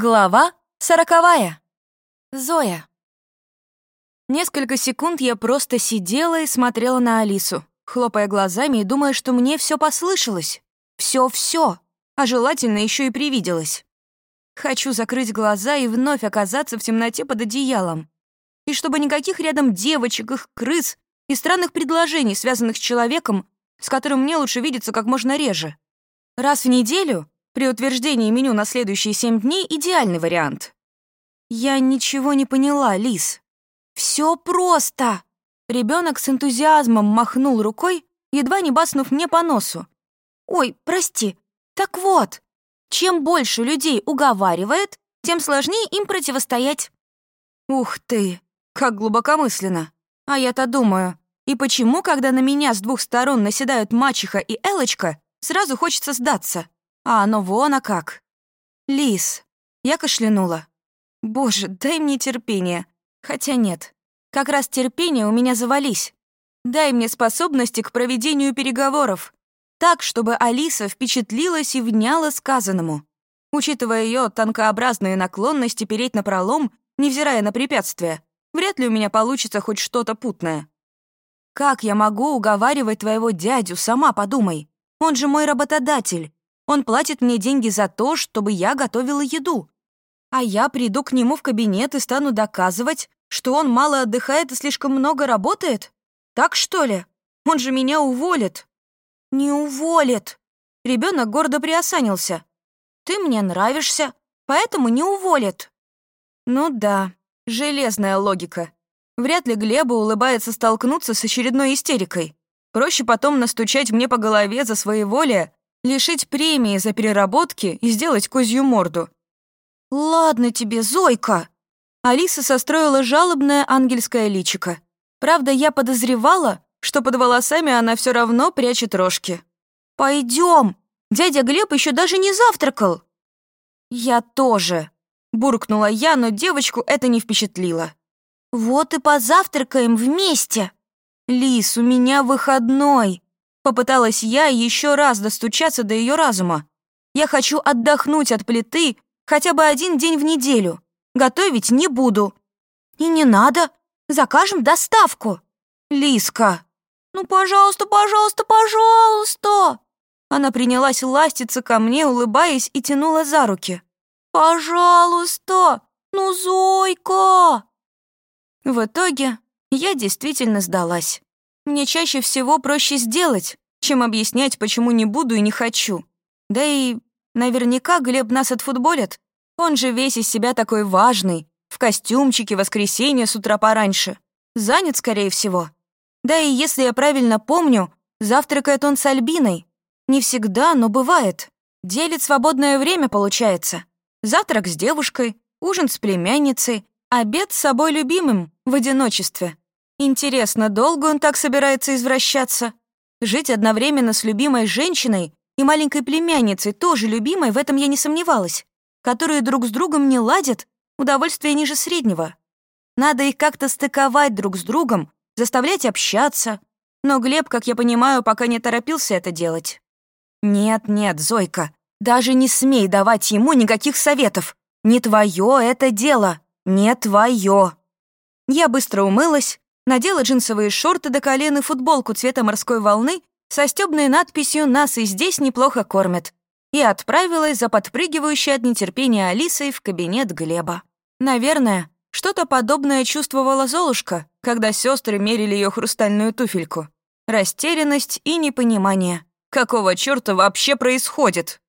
Глава сороковая. Зоя. Несколько секунд я просто сидела и смотрела на Алису, хлопая глазами и думая, что мне все послышалось. Все-все, а желательно еще и привиделось. Хочу закрыть глаза и вновь оказаться в темноте под одеялом. И чтобы никаких рядом девочек, их крыс и странных предложений, связанных с человеком, с которым мне лучше видеться как можно реже. Раз в неделю при утверждении меню на следующие семь дней идеальный вариант. Я ничего не поняла, Лис. Все просто. Ребенок с энтузиазмом махнул рукой, едва не баснув мне по носу. Ой, прости. Так вот, чем больше людей уговаривает, тем сложнее им противостоять. Ух ты, как глубокомысленно. А я-то думаю, и почему, когда на меня с двух сторон наседают мачеха и Элочка, сразу хочется сдаться? А оно вон, а как. Лис. Я кашлянула. Боже, дай мне терпение. Хотя нет. Как раз терпение у меня завались. Дай мне способности к проведению переговоров. Так, чтобы Алиса впечатлилась и вняла сказанному. Учитывая ее тонкообразные наклонности переть на пролом, невзирая на препятствия, вряд ли у меня получится хоть что-то путное. Как я могу уговаривать твоего дядю, сама подумай. Он же мой работодатель. Он платит мне деньги за то, чтобы я готовила еду. А я приду к нему в кабинет и стану доказывать, что он мало отдыхает и слишком много работает? Так что ли? Он же меня уволит. Не уволит. Ребенок гордо приосанился. Ты мне нравишься, поэтому не уволит. Ну да, железная логика. Вряд ли Глеба улыбается столкнуться с очередной истерикой. Проще потом настучать мне по голове за своеволие, лишить премии за переработки и сделать козью морду. «Ладно тебе, Зойка!» Алиса состроила жалобное ангельское личико. Правда, я подозревала, что под волосами она все равно прячет рожки. Пойдем, Дядя Глеб еще даже не завтракал!» «Я тоже!» — буркнула я, но девочку это не впечатлило. «Вот и позавтракаем вместе!» «Лис, у меня выходной!» Попыталась я еще раз достучаться до ее разума. Я хочу отдохнуть от плиты хотя бы один день в неделю. Готовить не буду. И не надо. Закажем доставку. Лиска. Ну, пожалуйста, пожалуйста, пожалуйста. Она принялась ластиться ко мне, улыбаясь, и тянула за руки. «Пожалуйста! Ну, Зойка!» В итоге я действительно сдалась. Мне чаще всего проще сделать, чем объяснять, почему не буду и не хочу. Да и наверняка Глеб нас отфутболит. Он же весь из себя такой важный, в костюмчике воскресенье с утра пораньше. Занят, скорее всего. Да и если я правильно помню, завтракает он с Альбиной. Не всегда, но бывает. Делит свободное время, получается. Завтрак с девушкой, ужин с племянницей, обед с собой любимым в одиночестве. Интересно, долго он так собирается извращаться? Жить одновременно с любимой женщиной и маленькой племянницей, тоже любимой, в этом я не сомневалась, которые друг с другом не ладят, удовольствие ниже среднего. Надо их как-то стыковать друг с другом, заставлять общаться. Но Глеб, как я понимаю, пока не торопился это делать. Нет-нет, Зойка, даже не смей давать ему никаких советов. Не твое это дело, не твое. Я быстро умылась, надела джинсовые шорты до колен и футболку цвета морской волны со стёбной надписью «Нас и здесь неплохо кормят» и отправилась за подпрыгивающей от нетерпения Алисой в кабинет Глеба. Наверное, что-то подобное чувствовала Золушка, когда сестры мерили ее хрустальную туфельку. Растерянность и непонимание. Какого чёрта вообще происходит?